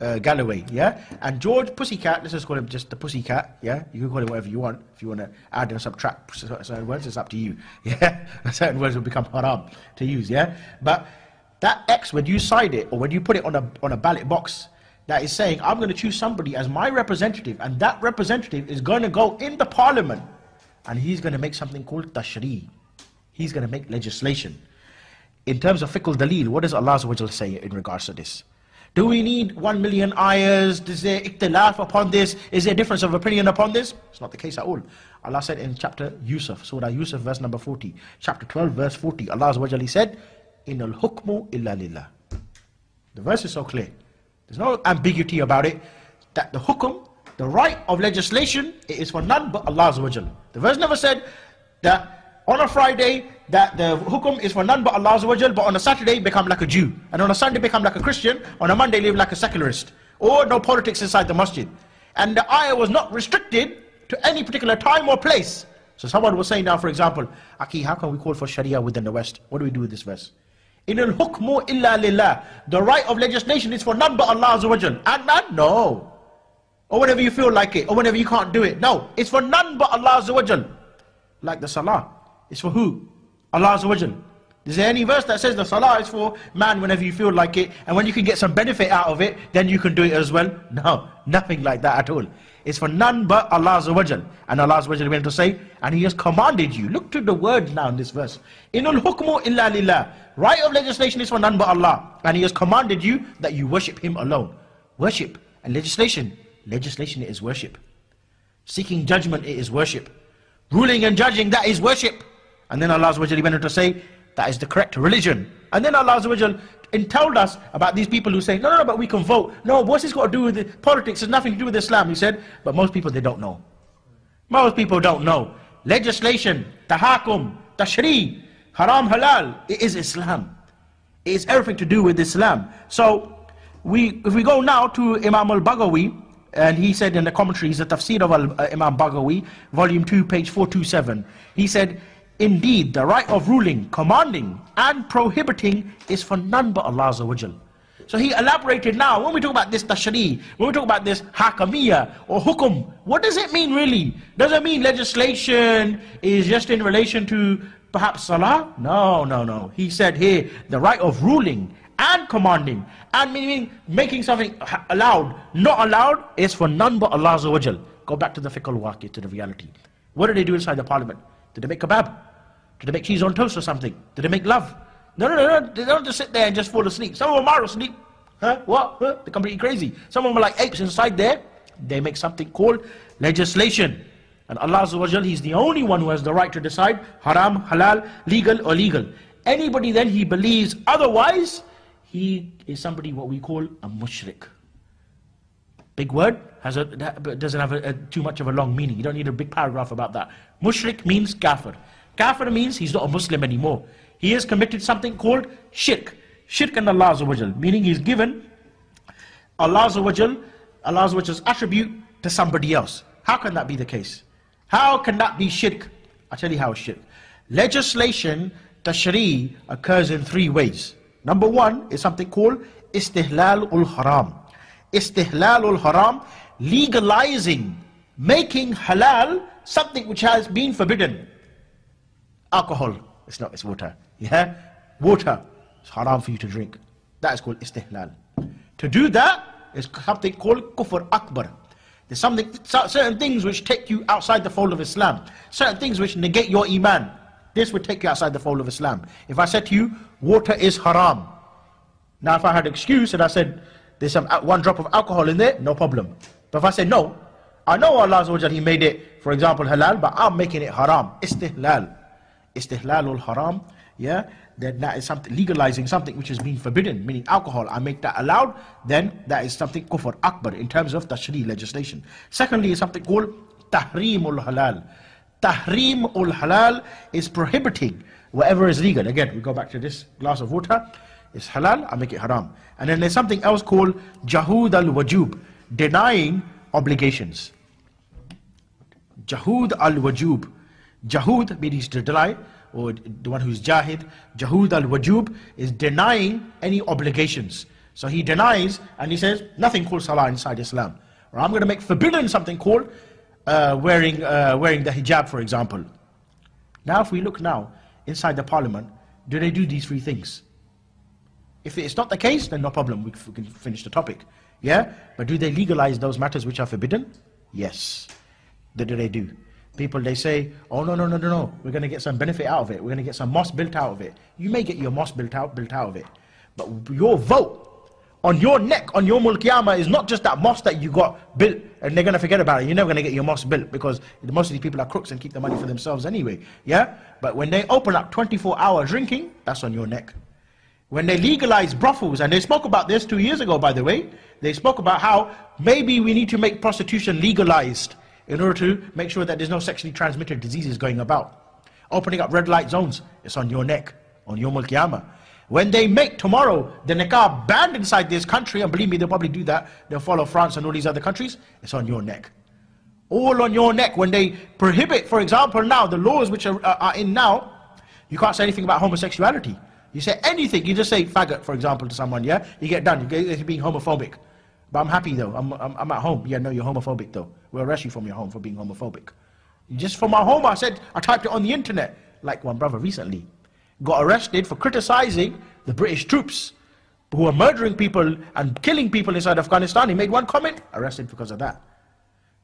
uh, Galloway, yeah? And George Pussycat, let's just call him just the Pussycat, yeah? You can call him whatever you want. If you want to add and subtract certain words, it's up to you, yeah? certain words will become haram to use, yeah? But that X, when you sign it or when you put it on a, on a ballot box, that is saying, I'm going to choose somebody as my representative, and that representative is going to go in the parliament, and he's going to make something called tashri. He's going to make legislation. In terms of fiqh dalil, what does Allah say in regards to this? Do we need one million ayahs? Is there ikhtilaf upon this? Is there a difference of opinion upon this? It's not the case at all. Allah said in chapter Yusuf, Surah Yusuf, verse number 40, chapter 12, verse 40, Allah said, In al hukmu illa lillah. The verse is so clear. There's no ambiguity about it. That the hukum, the right of legislation, it is for none but Allah. The verse never said that on a Friday that the hukum is for none but Allah but on a Saturday become like a Jew. And on a Sunday become like a Christian. On a Monday live like a secularist. Or no politics inside the masjid. And the ayah was not restricted to any particular time or place. So someone was saying now, for example, Aki, how can we call for Sharia within the West? What do we do with this verse? In al hukmu illa lillah. The right of legislation is for none but Allah And man, no. Or whenever you feel like it, or whenever you can't do it. No, it's for none but Allah Like the salah. It's for who? Allah Azza Is there any verse that says the salah is for man whenever you feel like it, and when you can get some benefit out of it, then you can do it as well? No, nothing like that at all. It's for none but Allah Azza And Allah Azza went to say, and He has commanded you. Look to the word now in this verse. Inul hukmu illa lillah. Right of legislation is for none but Allah. And He has commanded you that you worship Him alone. Worship and legislation. Legislation is worship. Seeking judgment it is worship. Ruling and judging that is worship. And then Allah went on to say, that is the correct religion. And then Allah told us about these people who say, no, no, no, but we can vote. No, what's this got to do with the politics? It's nothing to do with Islam. He said, but most people, they don't know. Most people don't know. Legislation, tahakum, tashri, haram, halal, it is Islam. It is everything to do with Islam. So, we, if we go now to Imam al-Baghawi, and he said in the commentaries, the tafsir of uh, Imam Baghawi, volume 2, page 427, he said, Indeed, the right of ruling, commanding, and prohibiting is for none but Allah So he elaborated now, when we talk about this tashri, when we talk about this hakamiyah or hukum, what does it mean really? Does it mean legislation is just in relation to perhaps salah? No, no, no. He said here, the right of ruling and commanding and meaning making something allowed, not allowed, is for none but Allah Go back to the fiqh al to the reality. What did they do inside the parliament? Did they make kebab? Did they make cheese on toast or something? Did they make love? No, no, no, no. They don't just sit there and just fall asleep. Some of them are asleep. Huh? What? Huh? They're completely crazy. Some of them are like apes inside there. They make something called legislation. And Allah Azza He's the only one who has the right to decide haram, halal, legal or legal. Anybody then he believes otherwise, he is somebody what we call a mushrik. Big word, has a, doesn't have a, a, too much of a long meaning. You don't need a big paragraph about that. Mushrik means kafir. Kafir means he's not a Muslim anymore. He has committed something called shirk. Shirk in Allah Azza meaning he's given Allah Azza Allah attribute to somebody else. How can that be the case? How can that be shirk? I'll tell you how shirk. Legislation, tashri, occurs in three ways. Number one is something called istihlal ul haram. Istihlal ul haram, legalizing, making halal something which has been forbidden alcohol, it's not, it's water. Yeah? Water, it's haram for you to drink. That is called istihlal. To do that is something called kufr akbar. There's something, certain things which take you outside the fold of Islam. Certain things which negate your iman. This would take you outside the fold of Islam. If I said to you, water is haram. Now if I had excuse and I said, there's some uh, one drop of alcohol in there, no problem. But if I say, no, I know Allah He made it, for example, halal, but I'm making it haram. Istihlal istihlalul haram, yeah, then that is something legalizing something which has been forbidden, meaning alcohol. I make that allowed, then that is something kufr akbar in terms of tashri legislation. Secondly, is something called tahrimul halal. Tahrimul halal is prohibiting Whatever is legal, again, we go back to this glass of water, it's halal, I make it haram. And then there's something else called jahud al-wajub, denying obligations. Jahud al-wajub. Jahud means to deny, or the one who's jahid. Jahud al-wajub is denying any obligations. So he denies and he says, nothing called salah inside Islam. Or I'm going to make forbidden something called uh, wearing, uh, wearing the hijab, for example. Now, if we look now inside the parliament, do they do these three things? If it's not the case, then no problem, we can finish the topic. Yeah? But do they legalize those matters which are forbidden? Yes. What do they do? People, they say, oh, no, no, no, no, no, we're going to get some benefit out of it. We're going to get some mosque built out of it. You may get your mosque built out, built out of it. But your vote on your neck, on your mulkiyama, is not just that mosque that you got built and they're going to forget about it. You're never going to get your mosque built because most of these people are crooks and keep the money for themselves anyway. Yeah? But when they open up 24 hour drinking, that's on your neck. When they legalize brothels, and they spoke about this two years ago, by the way, they spoke about how maybe we need to make prostitution legalized in order to make sure that there's no sexually transmitted diseases going about. Opening up red light zones, it's on your neck, on your mulkiyama. When they make tomorrow the niqab banned inside this country, and believe me, they'll probably do that, they'll follow France and all these other countries, it's on your neck. All on your neck. When they prohibit, for example, now, the laws which are, are in now, you can't say anything about homosexuality. You say anything, you just say faggot, for example, to someone, yeah? You get done, you get, you're being homophobic. But I'm happy though. I'm, I'm, I'm at home. Yeah, no, you're homophobic though. We'll arrest you from your home for being homophobic. Just from my home, I said, I typed it on the internet, like one brother recently. Got arrested for criticizing the British troops who were murdering people and killing people inside Afghanistan. He made one comment, arrested because of that.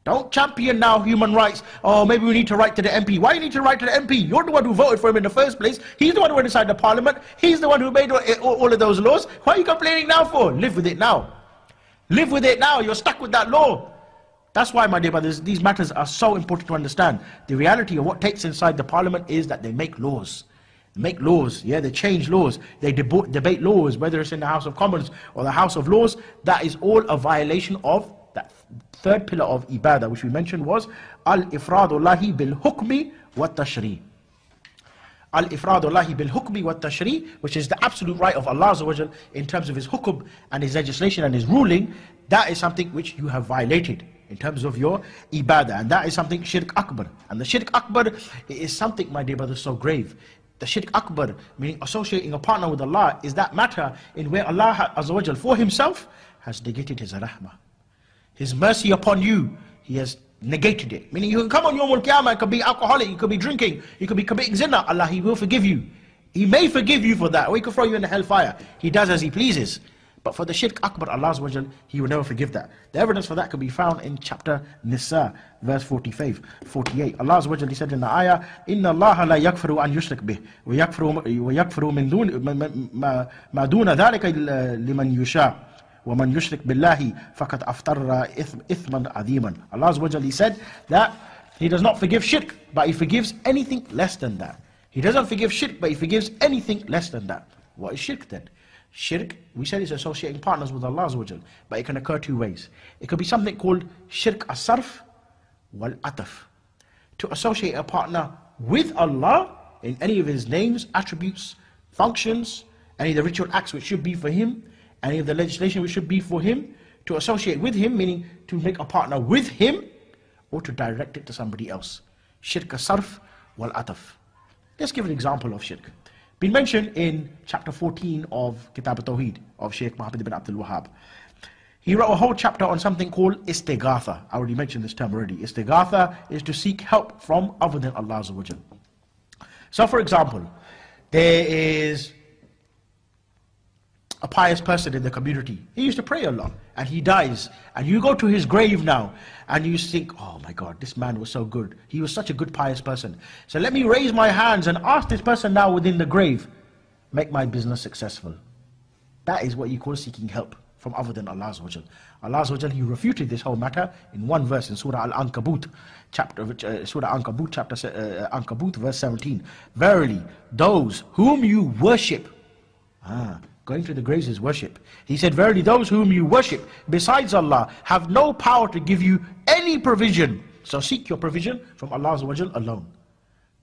Don't champion now human rights. Oh, maybe we need to write to the MP. Why you need to write to the MP? You're the one who voted for him in the first place. He's the one who went inside the parliament. He's the one who made eh, all, all of those laws. Why are you complaining now for? Live with it now. Live with it now. You're stuck with that law. That's why, my dear brothers, these matters are so important to understand. The reality of what takes inside the parliament is that they make laws. They make laws, yeah, they change laws. They deb debate laws, whether it's in the House of Commons or the House of Laws. That is all a violation of third pillar of ibadah, which we mentioned was al-ifradullahi bil-hukmi wa-tashri' al-ifradullahi bil-hukmi wa-tashri' which is the absolute right of Allah in terms of His hukum and His legislation and His ruling, that is something which you have violated in terms of your ibadah. And that is something shirk akbar. And the shirk akbar is something, my dear brother, so grave. The shirk akbar, meaning associating a partner with Allah, is that matter in where Allah for Himself has negated His rahmah. His mercy upon you, He has negated it. Meaning you can come on Yom Al-Qiyamah, you could be alcoholic, you could be drinking, you could be committing zina, Allah, He will forgive you. He may forgive you for that, or He could throw you in the hellfire. He does as He pleases. But for the shirk akbar, Allah He will never forgive that. The evidence for that can be found in chapter Nisa, verse 45, 48. Allah He said in the ayah, Inna Allah la yakfiru an yushrik bih, wa yakfiru min dun, ma duna dhalika liman yusha. وَمَنْ يُشْرِكْ بِاللَّهِ فَقَدْ أَفْتَرَّ إِثْمًا عَظِيمًا Allah Azza said that He does not forgive shirk, but He forgives anything less than that. He doesn't forgive shirk, but He forgives anything less than that. What is shirk then? Shirk, we said is associating partners with Allah Azza but it can occur two ways. It could be something called shirk as-sarf wal-ataf. To associate a partner with Allah in any of His names, attributes, functions, any of the ritual acts which should be for Him, any of the legislation which should be for him, to associate with him, meaning to make a partner with him, or to direct it to somebody else. Shirk sarf wal ataf. Let's give an example of shirk. Been mentioned in chapter 14 of Kitab al-Tawheed of Sheikh Muhammad ibn Abdul Wahhab. He wrote a whole chapter on something called istighatha. I already mentioned this term already. Istighatha is to seek help from other than Allah. So for example, there is a pious person in the community. He used to pray a lot and he dies. And you go to his grave now and you think, oh my God, this man was so good. He was such a good pious person. So let me raise my hands and ask this person now within the grave, make my business successful. That is what you call seeking help from other than Allah Azza Allah Azza He refuted this whole matter in one verse in Surah Al-Ankabut, chapter, uh, Surah Ankabut, chapter uh, Ankabut, verse 17. Verily, those whom you worship, ah, Going to the graves is worship. He said, Verily, those whom you worship besides Allah have no power to give you any provision. So seek your provision from Allah alone.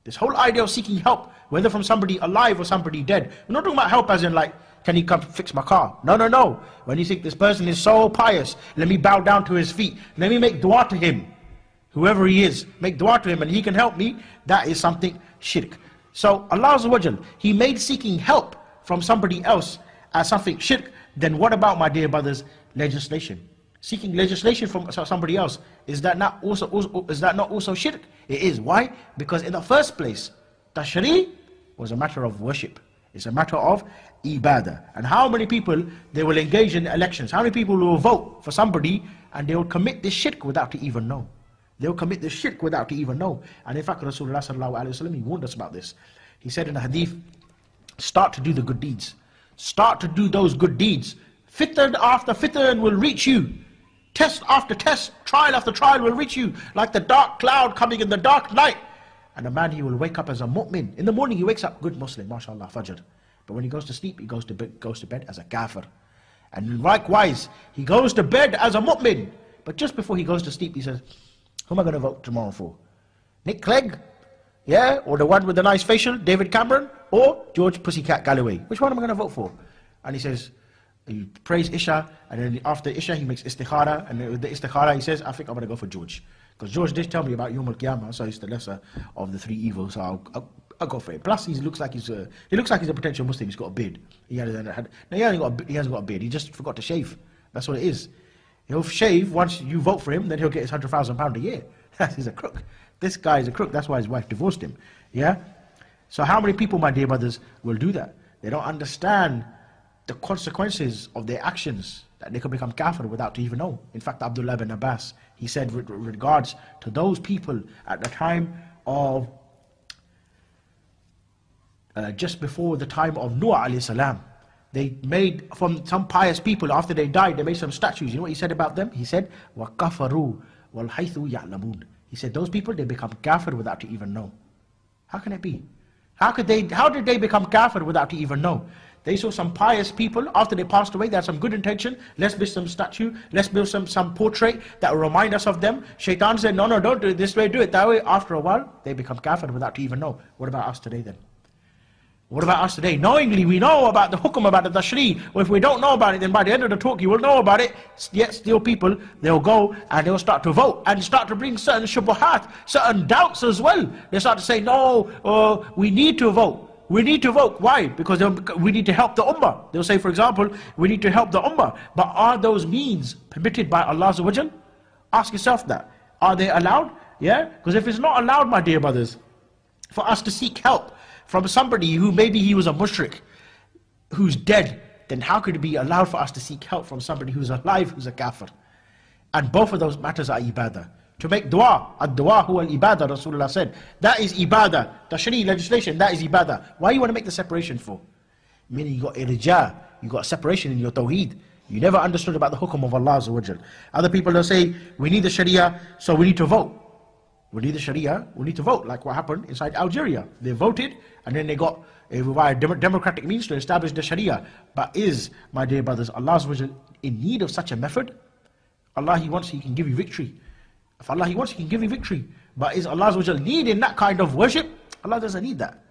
This whole idea of seeking help, whether from somebody alive or somebody dead. We're not talking about help as in like, can he come fix my car? No, no, no. When you think this person is so pious, let me bow down to his feet. Let me make dua to him. Whoever he is, make dua to him and he can help me. That is something shirk. So Allah He made seeking help from somebody else as something shirk. Then what about, my dear brothers, legislation? Seeking legislation from somebody else, is that not also, is that not also shirk? It is. Why? Because in the first place, tashri was a matter of worship. It's a matter of ibadah. And how many people they will engage in elections? How many people will vote for somebody and they will commit this shirk without to even know? They'll commit this shirk without to even know. And in fact, Rasulullah sallallahu wa sallam, he warned us about this. He said in the hadith, start to do the good deeds. Start to do those good deeds. Fitr after fitr will reach you. Test after test, trial after trial will reach you. Like the dark cloud coming in the dark night. And a man, he will wake up as a mu'min. In the morning, he wakes up good Muslim, mashallah, fajr. But when he goes to sleep, he goes to bed, goes to bed as a kafir. And likewise, he goes to bed as a mu'min. But just before he goes to sleep, he says, who am I going to vote tomorrow for? Nick Clegg? Yeah? Or the one with the nice facial, David Cameron? Or George Pussycat Galloway? Which one am I going to vote for? And he says, he prays Isha, and then after Isha he makes istikhara, and with the istikhara he says, I think I'm going to go for George. Because George did tell me about Yom Al-Qiyamah, so he's the lesser of the three evils, so I'll, I'll, I'll go for it. Plus, he looks like he's a, he looks like he's a potential Muslim. He's got a beard. He, had, had, no, he, hasn't got a, he hasn't got a beard. He just forgot to shave. That's what it is. He'll shave once you vote for him, then he'll get his hundred thousand pound a year. He's a crook. This guy is a crook. That's why his wife divorced him. Yeah. So how many people, my dear brothers, will do that? They don't understand the consequences of their actions, that they could become kafir without even know. In fact, Abdullah bin Abbas, he said with regards to those people at the time of, uh, just before the time of Noah alayhi salam, they made from some pious people after they died they made some statues. You know what he said about them? He said wakafaru wal haythu ya'lamun. He said those people they become kafir without to even know how can it be? How could they, how did they become kafir without even know? They saw some pious people, after they passed away, they had some good intention. Let's build some statue, let's build some, some portrait that will remind us of them. Shaitan said, no, no, don't do it this way, do it that way. After a while, they become kafir without even know. What about us today then? What about us today? Knowingly, we know about the hukum, about the tashri. Well, if we don't know about it, then by the end of the talk, you will know about it. Yet still people, they'll go and they'll start to vote and start to bring certain shubuhat, certain doubts as well. They start to say, no, uh, we need to vote. We need to vote. Why? Because we need to help the ummah. They'll say, for example, we need to help the ummah. But are those means permitted by Allah Ask yourself that. Are they allowed? Yeah? Because if it's not allowed, my dear brothers, for us to seek help, from somebody who maybe he was a mushrik, who's dead, then how could it be allowed for us to seek help from somebody who's alive, who's a kafir? And both of those matters are ibadah. To make dua, ad-dua huwa al-ibadah, Rasulullah said. That is ibadah. Tashri, legislation, that is ibadah. Why you want to make the separation for? Meaning you got irja, you got separation in your tawheed. You never understood about the hukum of Allah Other people will say, we need the sharia, so we need to vote. We need the Sharia, we need to vote, like what happened inside Algeria. They voted, and then they got uh, via democratic means to establish the Sharia. But is, my dear brothers, Allah in need of such a method? Allah, He wants, He can give you victory. If Allah, He wants, He can give you victory. But is Allah needing that kind of worship? Allah doesn't need that.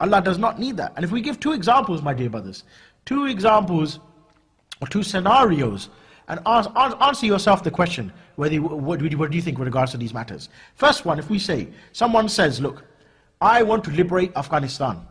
Allah does not need that. And if we give two examples, my dear brothers, two examples or two scenarios and ask, answer yourself the question, whether you, what, what do you think with regards to these matters? First one, if we say, someone says, look, I want to liberate Afghanistan.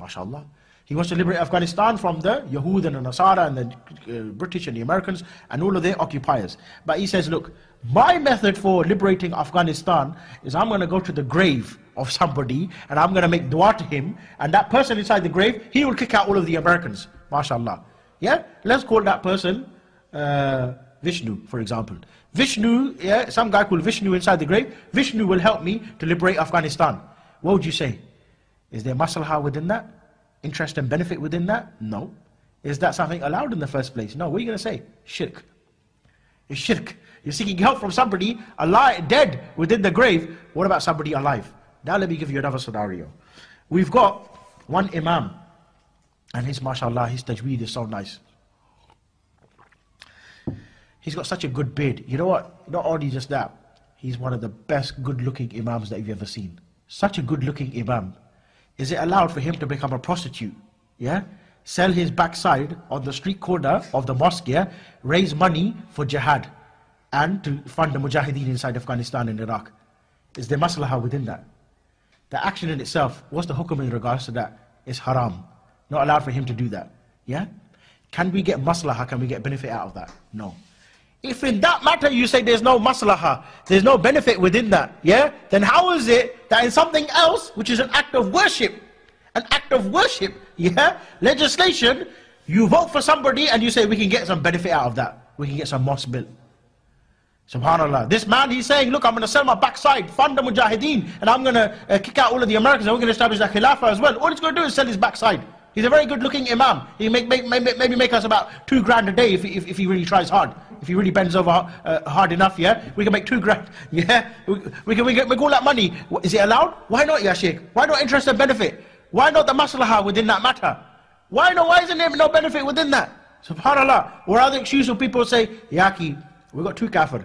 MashaAllah. He wants to liberate Afghanistan from the Yahud and the Nasara and the uh, British and the Americans and all of their occupiers. But he says, look, my method for liberating Afghanistan is I'm going to go to the grave of somebody and I'm going to make dua to him and that person inside the grave, he will kick out all of the Americans. MashaAllah. Yeah? Let's call that person uh, Vishnu, for example. Vishnu, yeah, some guy called Vishnu inside the grave. Vishnu will help me to liberate Afghanistan. What would you say? Is there maslahah within that? Interest and benefit within that? No. Is that something allowed in the first place? No. What are you going to say? Shirk. It's shirk. You're seeking help from somebody alive, dead within the grave. What about somebody alive? Now let me give you another scenario. We've got one imam and his, mashallah, his tajweed is so nice. He's got such a good beard. You know what? Not only just that, he's one of the best good looking imams that you've ever seen. such a good looking imam, is it allowed for him to become a prostitute? Yeah? Sell his backside on the street corner of the mosque, yeah? Raise money for jihad and to fund the mujahideen inside Afghanistan and Iraq. Is there maslahah within that? The action in itself, what's the hukum in regards to that? It's haram. Not allowed for him to do that. Yeah? Can we get maslahah? Can we get benefit out of that? No. If in that matter you say there's no maslahah, there's no benefit within that, yeah? Then how is it that in something else, which is an act of worship, an act of worship, yeah? Legislation, you vote for somebody and you say we can get some benefit out of that. We can get some mosque built. Subhanallah. This man, he's saying, look, I'm going to sell my backside, fund the mujahideen, and I'm going to uh, kick out all of the Americans, and we're going to establish a khilafah as well. All he's going to do is sell his backside. He's a very good looking imam. He may make, maybe make us about two grand a day if, if, if he really tries hard. If he really bends over uh, hard enough, yeah, we can make two grand. Yeah, we, we can we can make all that money. Is it allowed? Why not, Ya? Why not interest and benefit? Why not the maslahah within that matter? Why not? Why isn't there no benefit within that? Subhanallah. Or other excuse of people say, Yaki, we've got two kafir.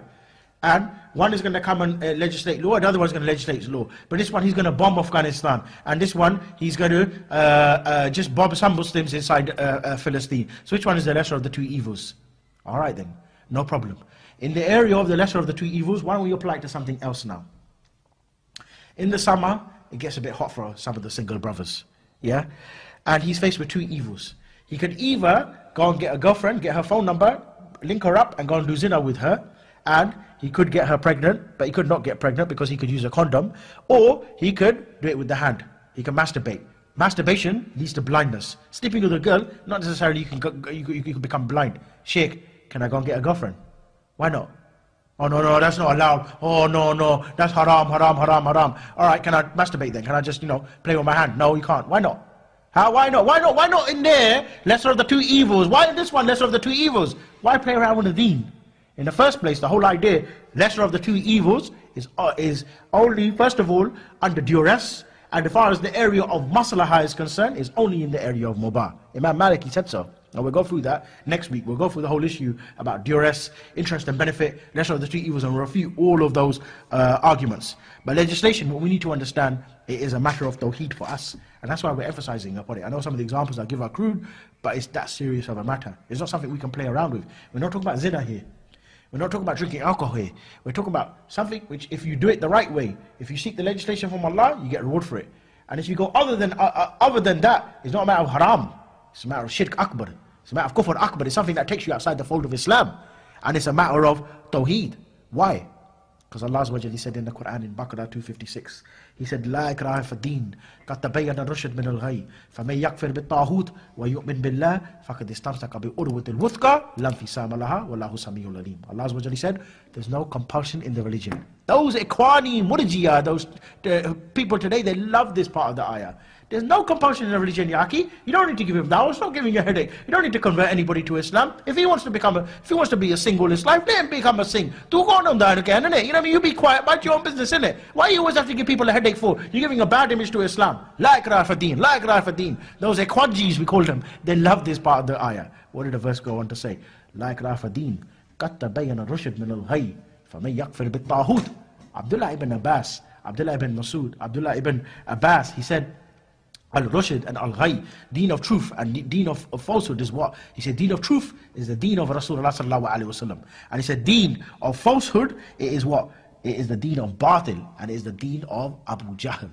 And one is going to come and uh, legislate law, another one's going to legislate law. But this one, he's going to bomb Afghanistan. And this one, he's going to uh, uh, just bomb some Muslims inside uh, uh, Philistine. So which one is the lesser of the two evils? All right then, no problem. In the area of the lesser of the two evils, why don't we apply it to something else now? In the summer, it gets a bit hot for some of the single brothers. Yeah? And he's faced with two evils. He could either go and get a girlfriend, get her phone number, link her up, and go and do zina with her. And he could get her pregnant, but he could not get pregnant because he could use a condom. Or he could do it with the hand. He can masturbate. Masturbation leads to blindness. Sleeping with a girl, not necessarily you can, go, you, you can become blind. Sheikh, can I go and get a girlfriend? Why not? Oh no, no, that's not allowed. Oh no, no, that's haram, haram, haram, haram. All right, can I masturbate then? Can I just, you know, play with my hand? No, you can't. Why not? How? Why not? Why not? Why not in there, lesser of the two evils? Why in this one, lesser of the two evils? Why play around with the deen? In the first place, the whole idea, lesser of the two evils, is, uh, is only, first of all, under duress, and as far as the area of maslahah is concerned, is only in the area of mubah. Imam Malik, he said so. Now we'll go through that next week. We'll go through the whole issue about duress, interest and benefit, lesser of the two evils, and refute all of those uh, arguments. But legislation, what we need to understand, it is a matter of tawheed for us. And that's why we're emphasizing upon it. I know some of the examples I give are crude, but it's that serious of a matter. It's not something we can play around with. We're not talking about zina here. We're not talking about drinking alcohol here. We're talking about something which, if you do it the right way, if you seek the legislation from Allah, you get reward for it. And if you go other than uh, uh, other than that, it's not a matter of haram. It's a matter of shirk akbar. It's a matter of kufr akbar. It's something that takes you outside the fold of Islam. And it's a matter of tawheed. Why? Because Allah He said in the Quran in Baqarah 256, He said, لا إكراه في الدين قد تبين الرشد من الغي فمن يكفر بالطاغوت ويؤمن بالله فقد استمسك بأروة الوثقى لا انفصام لها والله سميع عليم. Allah He said, there's no compulsion in the religion. Those Ikhwani, Murjiya, those uh, people today, they love this part of the ayah. There's no compulsion in a religion, Yaki. You don't need to give him dawah. It's not giving you a headache. You don't need to convert anybody to Islam. If he wants to become a, if he wants to be a single in his life, let him become a sing. Do go on that again, innit? You know what I mean? You be quiet, mind your own business, innit? Why you always have to give people a headache for? You're giving a bad image to Islam. La ikrah fadeen, la ikrah fadeen. Those equadjis, we call them, they love this part of the ayah. What did the verse go on to say? La ikrah fadeen. قد تبين الرشد من الغي فمن يكفر بالطاغوت Abdullah ibn Abbas, Abdullah ibn Masud, Abdullah ibn Abbas, he said, Al-Rushd and Al-Ghay, deen of truth and deen of, of, falsehood is what? He said deen of truth is the deen of Rasulullah sallallahu alayhi wasallam. And he said deen of falsehood it is what? It is the deen of batil and it is the deen of Abu Jahl.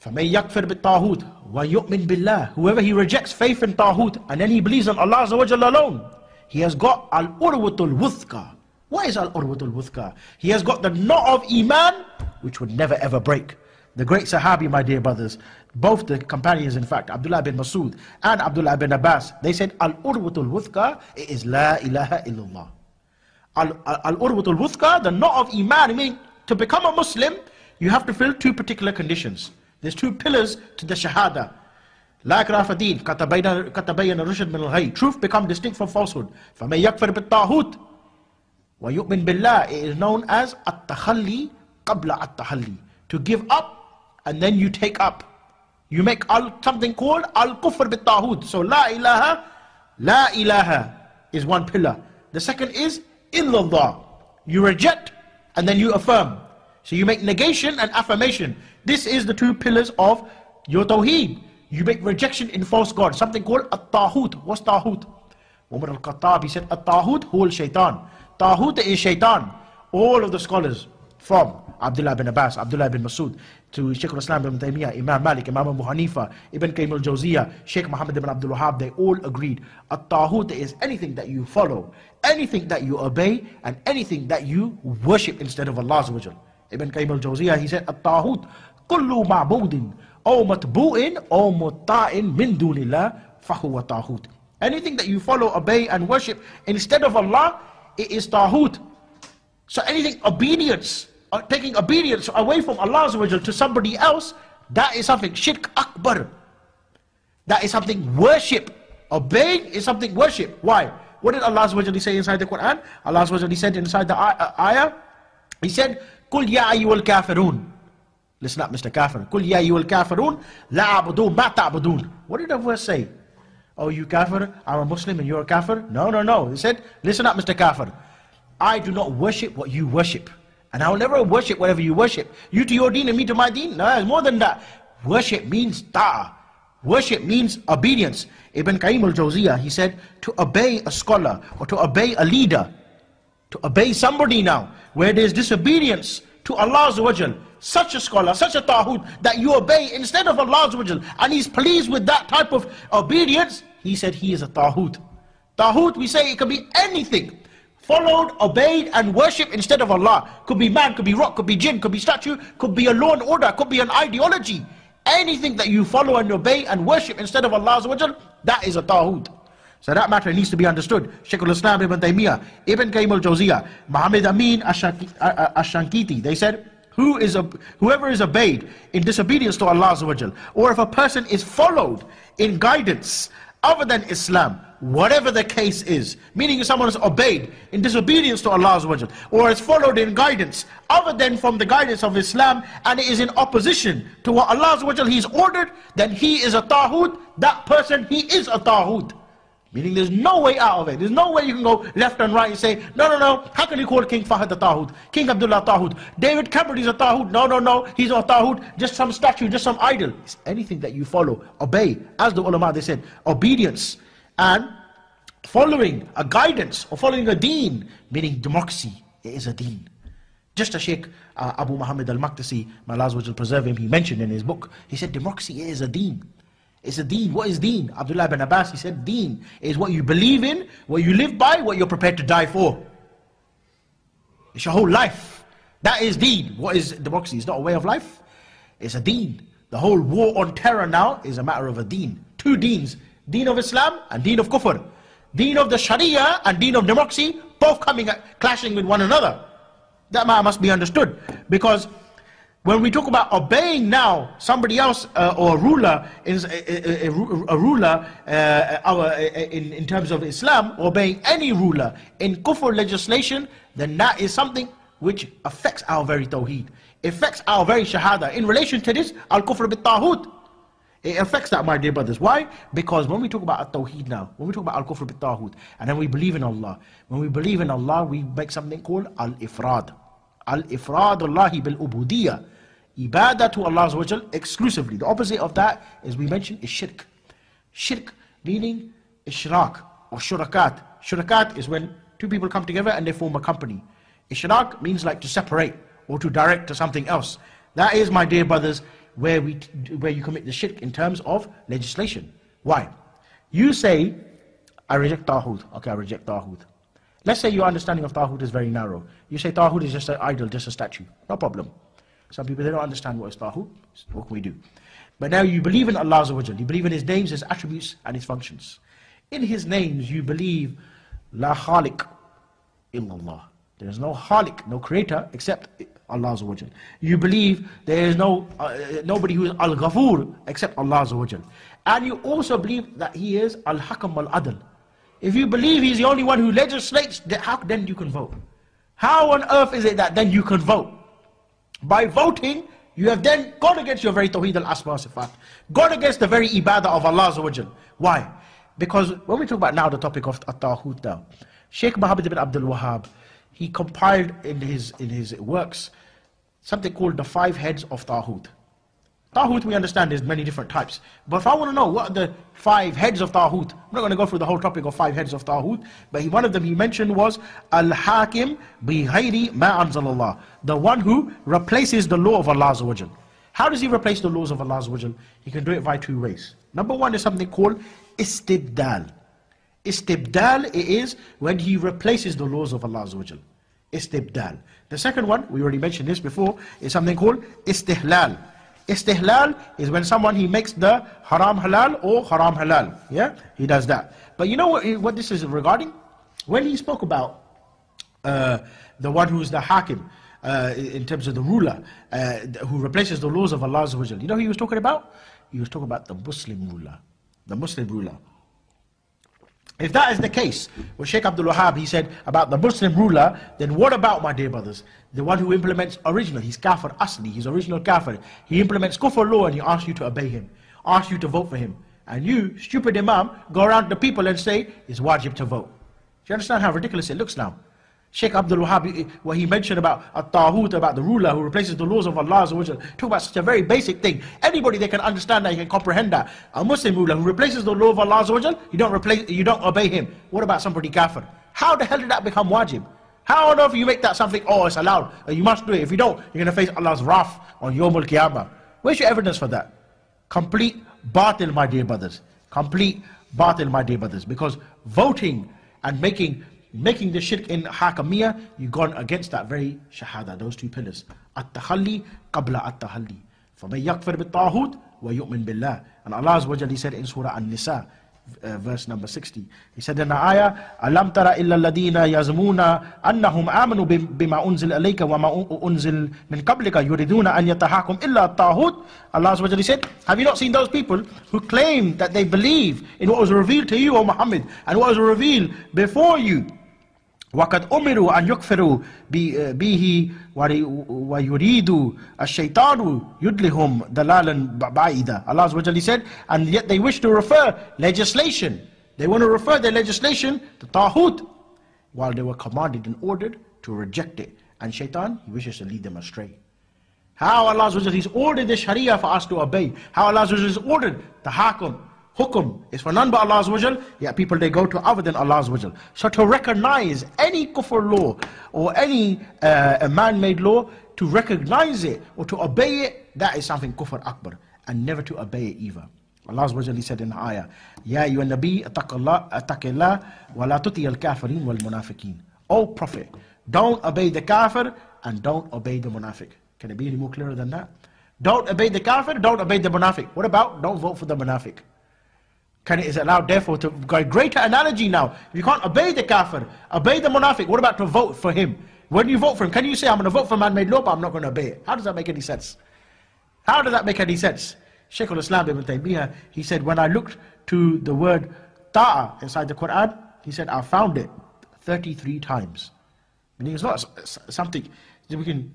فَمَن يَكْفِرْ بِالطَّاغُوتِ وَيُؤْمِن بِاللَّهِ Whoever he rejects faith in Taghut and then he believes in Allah alone, he has got Al-Urwatul Wuthqa. What is Al-Urwatul Wuthqa? He has got the knot of Iman which would never ever break. The great Sahabi, my dear brothers, both the companions, in fact, Abdullah bin Masud and Abdullah bin Abbas, they said, Al-Urwatul Wuthqa is La ilaha illallah. Al-Urwatul Wuthqa, the knot of Iman, I mean, to become a Muslim, you have to fill two particular conditions. There's two pillars to the Shahada. لا إكراه في الدين كتبين الرشد من الغي Truth become distinct from falsehood فمن يكفر بالطاغوت ويؤمن بالله It is known as التخلي قبل التحلي To give up and then you take up you make something called al-kufr bit-tahud. So la ilaha, la ilaha is one pillar. The second is illallah. You reject and then you affirm. So you make negation and affirmation. This is the two pillars of your tawheed. You make rejection in false God, something called at-tahut. What's tahut? Umar al-Khattab, he said, at-tahut huwa shaitan. Tahut is shaitan. All of the scholars from Abdullah bin Abbas, Abdullah bin Masud, to Sheikh al-Islam bin Taymiyyah, Imam Malik, Imam Abu Hanifa, Ibn Qayyim al-Jawziyah, Sheikh Muhammad ibn Abdul Wahab, they all agreed. A tahut is anything that you follow, anything that you obey, and anything that you worship instead of Allah Azawajal. Ibn Qayyim al-Jawziyah, he said, At-Tahut, kullu ma'budin, aw matbu'in, aw mutta'in min dunillah, fahuwa tahut. Anything that you follow, obey, and worship instead of Allah, it is tahut. So anything, obedience, uh, taking obedience away from Allah to somebody else that is something shirk akbar that is something worship obeying is something worship why what did Allah say inside the Quran Allah said inside the uh, ayah he said قل يا أيها الكافرون Listen up, Mr. Kafir. Kul ya ayyuhal kafirun la abudun ma ta'budun. What did the verse say? Oh, you kafir, I'm a Muslim and you're a kafir? No, no, no. He said, listen up, Mr. Kafir. I do not worship what you worship. And I will never worship whatever you worship. You to your deen and me to my deen? No, it's more than that. Worship means ta. Worship means obedience. Ibn Qayyim al-Jawziyah, he said, to obey a scholar or to obey a leader, to obey somebody now, where there's disobedience to Allah's Allah such a scholar, such a tahut that you obey instead of Allah's Allah and He's pleased with that type of obedience, He said He is a tahut. Tahut, we say it could be anything. Followed, obeyed, and worshipped instead of Allah. Could be man, could be rock, could be jinn, could be statue, could be a law and order, could be an ideology. Anything that you follow and obey and worship instead of Allah, that is a tahut. So that matter needs to be understood. Shaykh al-Islam ibn Taymiyyah, Ibn Qayyim al-Jawziyah, Muhammad Amin uh, uh, ash-Shankiti, they said, who is a, whoever is obeyed in disobedience to Allah or if a person is followed in guidance other than Islam, whatever the case is, meaning if someone has obeyed in disobedience to Allah or has followed in guidance other than from the guidance of Islam and is in opposition to what Allah He's ordered, then he is a ta'hud, that person, he is a ta'hud. Meaning there's no way out of it. There's no way you can go left and right and say, no, no, no, how can you call King Fahd a Tahud? King Abdullah Tahud? David Cameron is a Tahud? No, no, no, he's not a Tahud, just some statue, just some idol. It's anything that you follow, obey. As the ulama, they said, obedience and following a guidance or following a deen, meaning democracy, is a deen. Just as Sheikh uh, Abu Muhammad al-Maqdisi, my may Allah preserve him, he mentioned in his book, he said democracy is a deen. It's a deen. What is deen? Abdullah ibn Abbas, he said deen is what you believe in, what you live by, what you're prepared to die for. It's your whole life. That is deen. What is democracy? It's not a way of life. It's a deen. The whole war on terror now is a matter of a deen. Two deens. Deen of Islam and deen of kufr. Deen of the Sharia and deen of democracy, both coming, clashing with one another. That must be understood. Because when we talk about obeying now somebody else uh, or a ruler, is uh, uh, uh, a, a, a, ruler uh, our, in, in terms of Islam, obeying any ruler in kufr legislation, then that is something which affects our very tawheed. affects our very shahada. In relation to this, al-kufr bit-tahut. It affects that, my dear brothers. Why? Because when we talk about tawheed now, when we talk about al-kufr bit-tahut, and then we believe in Allah, when we believe in Allah, we make something called al-ifrad. Al-ifrad Allahi bil-ubudiyah ibadah to Allah exclusively. The opposite of that, as we mentioned, is shirk. Shirk meaning ishraq or shurakat. Shurakat is when two people come together and they form a company. Ishraq means like to separate or to direct to something else. That is, my dear brothers, where, we, where you commit the shirk in terms of legislation. Why? You say, I reject Tawhud. Okay, I reject Tawhud. Let's say your understanding of Tawhud is very narrow. You say Tawhud is just an idol, just a statue. No problem. Some people, they don't understand what is Tahu. What can we do? But now you believe in Allah You believe in His names, His attributes, and His functions. In His names, you believe La Khaliq illallah. There is no Khaliq, no creator, except Allah You believe there is no uh, nobody who is Al-Ghafur except Allah And you also believe that He is Al-Hakam Al-Adl. If you believe He's the only one who legislates, how then you can vote? How on earth is it that then you can vote? By voting, you have then gone against your very Tawheed al-Asma Sifat. Gone against the very ibadah of Allah Why? Because when we talk about now the topic of At-Tahut now, Sheikh Muhammad ibn Abdul Wahhab, he compiled in his, in his works something called the five heads of Tawhut. Tawhut, we understand, there's many different types. But if I want to know what are the five heads of Tawhut, I'm not going to go through the whole topic of five heads of Tawhut, but he, one of them he mentioned was Al-Hakim bi ma anzalallah. The one who replaces the law of Allah How does he replace the laws of Allah He can do it by two ways. Number one is something called istibdal. Istibdal is when he replaces the laws of Allah Istibdal. The second one, we already mentioned this before, is something called istihlal. Istihlal is when someone he makes the haram halal or haram halal. Yeah, he does that. But you know what, what this is regarding? When he spoke about uh, the one who is the hakim, uh, in terms of the ruler, uh, who replaces the laws of Allah, you know who he was talking about? He was talking about the Muslim ruler. The Muslim ruler. If that is the case, with Sheikh Abdul Wahab, he said about the Muslim ruler, then what about, my dear brothers, the one who implements original, he's kafir asli, he's original kafir. He implements kufr law and he asks you to obey him, asks you to vote for him. And you, stupid imam, go around the people and say, it's wajib to vote. Do you understand how ridiculous it looks now? Sheikh Abdul Wahab, what he mentioned about a tawhut, about the ruler who replaces the laws of Allah, talk about such a very basic thing. Anybody that can understand that, you can comprehend that. A Muslim ruler who replaces the law of Allah, you don't replace, you don't obey him. What about somebody kafir? How the hell did that become wajib? How on earth you make that something, oh, it's allowed, uh, you must do it. If you don't, you're going to face Allah's wrath on Yawm al-Qiyamah. Where's your evidence for that? Complete batil, my dear brothers. Complete batil, my dear brothers. Because voting and making making the shirk in hakamiyah, you've gone against that very shahada, those two pillars. At-tahalli qabla at-tahalli. فَمَنْ يَكْفِرْ بِالطَّاغُوتِ وَيُؤْمِنْ بِاللَّهِ And Allah Azza He said in Surah An-Nisa, uh, verse number 60. He said in the ayah, أَلَمْ تَرَ إِلَّا الَّذِينَ يَزْمُونَ أَنَّهُمْ آمَنُوا بِمَا أُنزِلَ إِلَيْكَ وَمَا أُنزِلَ مِنْ قَبْلِكَ يُرِدُونَ أَنْ يَتَحَاكُمْ إِلَّا الطَّاغُوتِ Allah Azza said, Have you not seen those people who claim that they believe in what was revealed to you, O Muhammad, and what was revealed before you? وقد أمروا أن يكفروا به ويريد الشيطان يدلهم دلالا بعيدا Allah Azza said and yet they wish to refer legislation they want to refer their legislation to Tahut while they were commanded and ordered to reject it and shaitan he wishes to lead them astray how Allah Azza He's ordered the Sharia for us to obey how Allah Azza has ordered the Hakum hukum is for none but Allah Azza yet people they go to other than Allah Azza So to recognize any kufr law or any uh, man-made law, to recognize it or to obey it, that is something kufr akbar. And never to obey it either. Allah Azza said in the ayah, Ya ayyuhan nabi attaqillah wa la tuti al-kafirin wal munafiqeen. O Prophet, don't obey the kafir and don't obey the munafiq. Can it be any more clearer than that? Don't obey the kafir, don't obey the munafiq. What about don't vote for the munafiq? Can it is allowed therefore to greater analogy now. If you can't obey the kafir, obey the munafiq, what about to vote for him? When you vote for him, can you say, I'm going to vote for man-made law, but I'm not going to obey it? How does that make any sense? How does that make any sense? Sheikh al-Islam ibn Taymiyyah, he said, when I looked to the word ta'a inside the Quran, he said, I found it 33 times. Meaning it's not something we can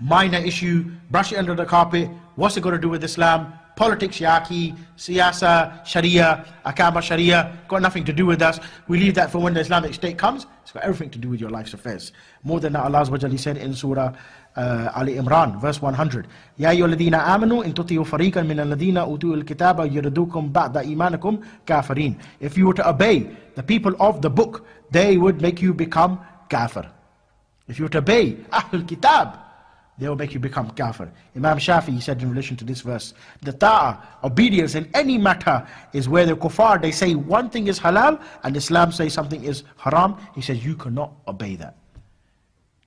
minor issue, brush it under the carpet, what's it got to do with Islam? Politics, yaki, siyasa, sharia, akama sharia, got nothing to do with us. We leave that for when the Islamic State comes. It's got everything to do with your life's affairs. More than that, Allah Azza said in Surah uh, Ali Imran, verse 100. Ya ayyuhalladhina amanu in tuti'u fariqan min alladhina utul kitaba yuridukum ba'da imanakum kafirin. If you were to obey the people of the book, they would make you become kafir. If you were to obey Ahlul Kitab, they will make you become kafir. Imam Shafi said in relation to this verse, the ta'ah, obedience in any matter is where the kuffar, they say one thing is halal and Islam says something is haram. He says you cannot obey that.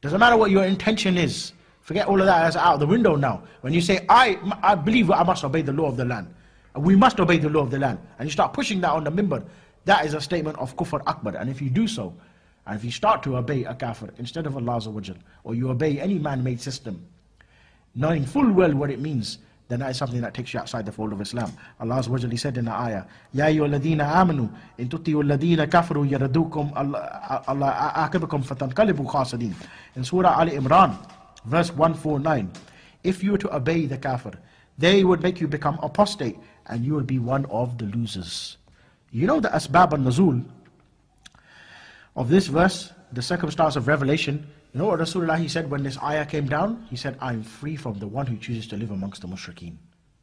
Doesn't matter what your intention is. Forget all of that, that's out the window now. When you say, I, I believe I must obey the law of the land. We must obey the law of the land. And you start pushing that on the minbar. that is a statement of kufr akbar. And if you do so, and if you start to obey a kafir instead of Allah Azawajal, or you obey any man-made system, knowing full well what it means, then that is something that takes you outside the fold of Islam. Allah Azza said in the ayah, Ya ayyuhalladhina amanu, in tuti'u alladhina kafaru yaradukum Allah akibakum fatanqalibu khasidin. In Surah Ali Imran, verse 149, if you were to obey the kafir, they would make you become apostate and you will be one of the losers. You know the asbab al-nuzul of this verse, the circumstance of revelation, You know what Rasulullah he said when this ayah came down? He said, I'm free from the one who chooses to live amongst the mushrikeen.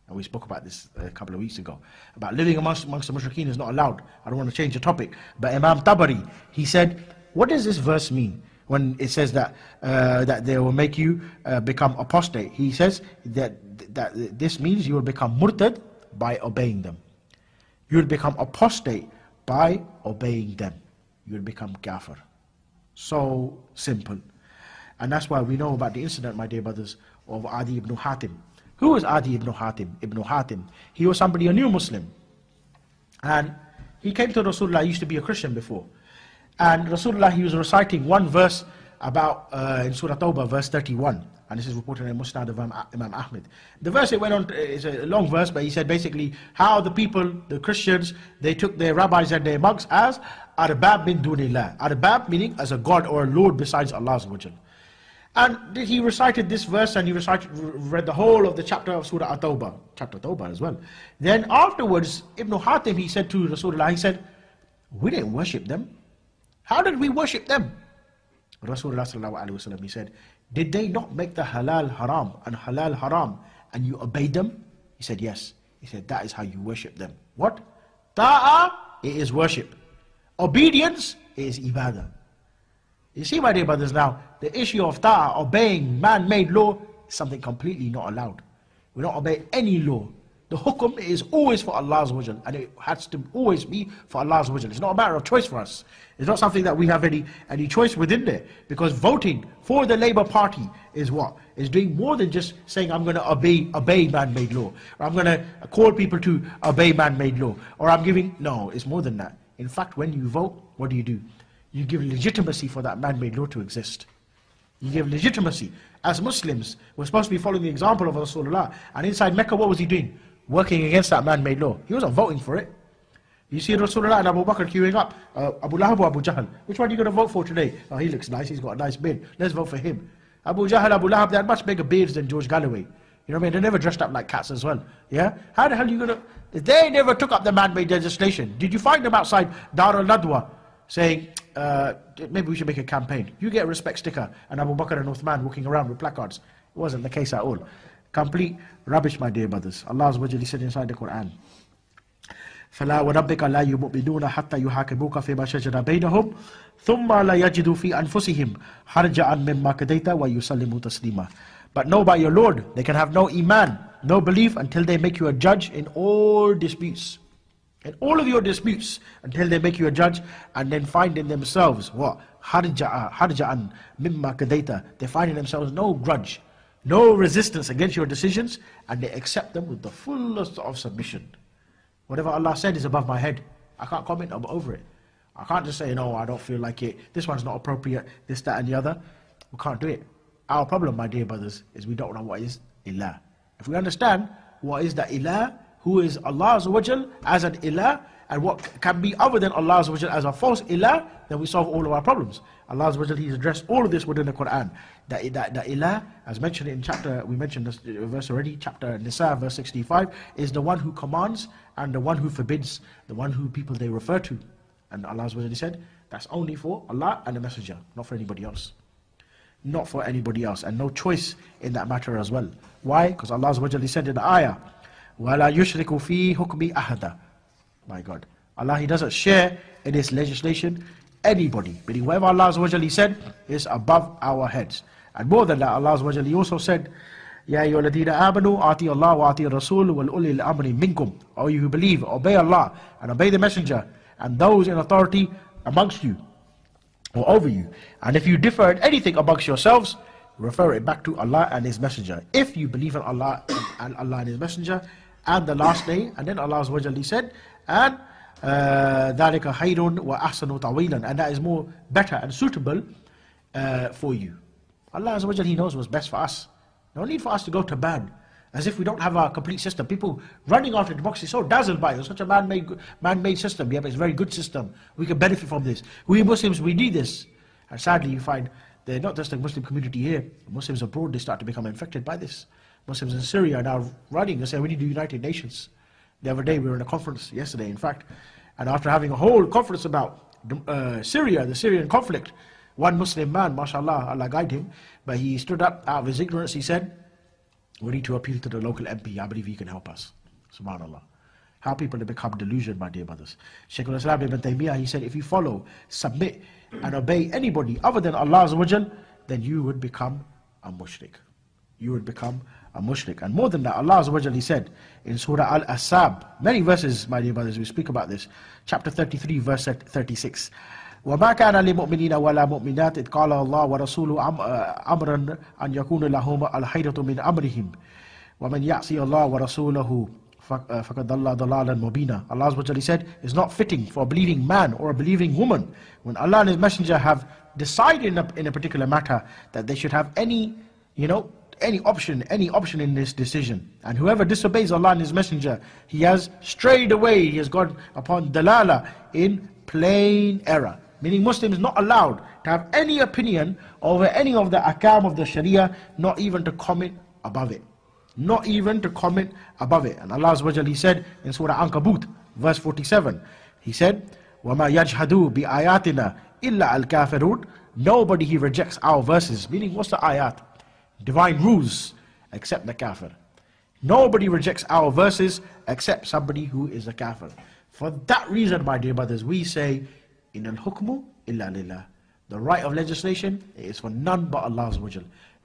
And we spoke about this a couple of weeks ago. About living amongst, amongst the mushrikeen is not allowed. I don't want to change the topic. But Imam Tabari, he said, what does this verse mean? When it says that uh, that they will make you uh, become apostate, he says that that this means you will become murtad by obeying them. You will become apostate by obeying them. You will become kafir. So simple. And that's why we know about the incident, my dear brothers, of Adi ibn Hatim. Who was Adi ibn Hatim? Ibn Hatim. He was somebody, a new Muslim. And he came to Rasulullah, he used to be a Christian before. And Rasulullah, he was reciting one verse about, uh, in Surah Tawbah, verse 31. And this is reported in Musnad of Imam Ahmed. The verse it went on, uh, is a long verse, but he said basically how the people, the Christians, they took their rabbis and their monks as arbab min dunillah. Arbab meaning as a god or a lord besides Allah. And he recited this verse and he recited, read the whole of the chapter of Surah At-Tawbah, chapter Tawbah as well. Then afterwards, Ibn Hatim, he said to Rasulullah, he said, we didn't worship them. How did we worship them? Rasulullah he said, did they not make the halal haram and halal haram and you obeyed them? He said, yes. He said, that is how you worship them. What? Ta'ah, it is worship. Obedience is ibadah. You see, my dear brothers, now, the issue of ta'ah, obeying man-made law, is something completely not allowed. We don't obey any law. The hukum is always for Allah's Allah and it has to always be for Allah's Allah It's not a matter of choice for us. It's not something that we have any, any choice within there. Because voting for the Labour Party is what? Is doing more than just saying I'm going to obey, obey man-made law. Or I'm going to call people to obey man-made law. Or I'm giving, no, it's more than that. In fact, when you vote, what do you do? You give legitimacy for that man-made law to exist. You give legitimacy. As Muslims, we're supposed to be following the example of Rasulullah. And inside Mecca, what was he doing? Working against that man-made law. He wasn't voting for it. You see Rasulullah and Abu Bakr queuing up. Uh, Abu Lahab or Abu Jahl? Which one are you going to vote for today? Oh, he looks nice. He's got a nice beard. Let's vote for him. Abu Jahl, Abu Lahab, they had much bigger beards than George Galloway. You know what I mean? They never dressed up like cats as well. Yeah? How the hell are you going to... They never took up the man-made legislation. Did you find them outside Dar al-Nadwa saying, uh, maybe we should make a campaign. You get a respect sticker and Abu Bakr and Uthman walking around with placards. It wasn't the case at all. Complete rubbish, my dear brothers. Allah said inside the Quran. فلا وربك لا يؤمنون حتى يحاكموك فيما شجر بينهم ثم لا يجدوا في أنفسهم حرجا مما كديت ويسلموا تسليما But know by your Lord, they can have no iman, no belief until they make you a judge in all disputes. In all of your disputes, until they make you a judge, and then find in themselves what? Harja'an mimma kadaita. They find in themselves no grudge, no resistance against your decisions, and they accept them with the fullest of submission. Whatever Allah said is above my head. I can't comment over it. I can't just say, no, I don't feel like it. This one's not appropriate, this, that, and the other. We can't do it. Our problem, my dear brothers, is we don't know what is ilah. If we understand what is the ilah, who is Allah as an ilah, and what can be other than Allah as a false ilah, then we solve all of our problems. Allah He's addressed all of this within the Quran. That, that, that ilah, as mentioned in chapter, we mentioned this verse already, chapter Nisa, verse 65, is the one who commands and the one who forbids, the one who people they refer to. And Allah said, that's only for Allah and the Messenger, not for anybody else not for anybody else, and no choice in that matter as well. Why? Because Allah said in the ayah, وَلَا يُشْرِكُ فِي حُكْمِ أَحَدًا my God. Allah, He doesn't share in His legislation anybody. Meaning whatever Allah He said is above our heads. And more than that, Allah He also said, Ya ayyuhalladhina amanu ati Allah wa ati Rasul wal ulil amri minkum. O you who believe, obey Allah and obey the messenger and those in authority amongst you or over you. And if you differ in anything amongst yourselves, refer it back to Allah and His Messenger. If you believe in Allah and, and Allah and His Messenger and the last day, and then Allah said, and ذَلِكَ خَيْرٌ وَأَحْسَنُ طَوِيلًا And that is more better and suitable uh, for you. Allah He knows what's best for us. No need for us to go to ban as if we don't have a complete system. People running after democracy so dazzled by it. It's such a man-made man-made system. Yeah, but it's a very good system. We can benefit from this. We Muslims, we need this. And sadly, you find they're not just the Muslim community here. Muslims abroad, they start to become infected by this. Muslims in Syria are now running and saying we need the United Nations. The other day we were in a conference, yesterday in fact, and after having a whole conference about uh, Syria, the Syrian conflict, One Muslim man, mashallah, Allah guide him, but he stood up out of his ignorance. He said, We need to appeal to the local MP. I believe he can help us. Subhanallah. How people have become delusioned, my dear brothers. Shaykh al-Islam ibn Taymiyyah, he said, if you follow, submit, and obey anybody other than Allah then you would become a mushrik. You would become a mushrik. And more than that, Allah Azza He said in Surah Al Ahzab, many verses, my dear brothers, we speak about this. Chapter 33, verse 36. وما كان لِلْمُؤْمِنِينَ ولا مؤمنات إذ قال الله ورسوله أمرا أن يكون لهم الخيرة من أمرهم ومن يعصي الله ورسوله فقد ضل ضلالا مبينا Allah Azza said it's not fitting for a believing man or a believing woman when Allah and His Messenger have decided in a, in a particular matter that they should have any you know any option, any option in this decision. And whoever disobeys Allah and His Messenger, he has strayed away, he has gone upon dalala in plain error. Meaning Muslims not allowed to have any opinion over any of the ahkam of the sharia, not even to comment above it. Not even to comment above it. And Allah Azza He said in Surah Ankabut, verse 47, He said, وَمَا يَجْهَدُوا بِآيَاتِنَا إِلَّا الْكَافِرُونَ Nobody he rejects our verses. Meaning what's the ayat? Divine rules except the kafir. Nobody rejects our verses except somebody who is a kafir. For that reason, my dear brothers, we say, In al hukmu illa lillah. The right of legislation is for none but Allah.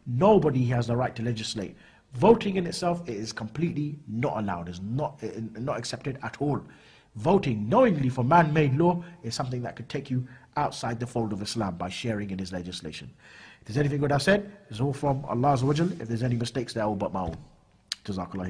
Nobody has the right to legislate. Voting in itself is completely not allowed, is not, uh, not accepted at all. Voting knowingly for man made law is something that could take you outside the fold of Islam by sharing in his legislation. If there's anything good I've said, it's all from Allah If there's any mistakes, they're all but my own. Jazakallah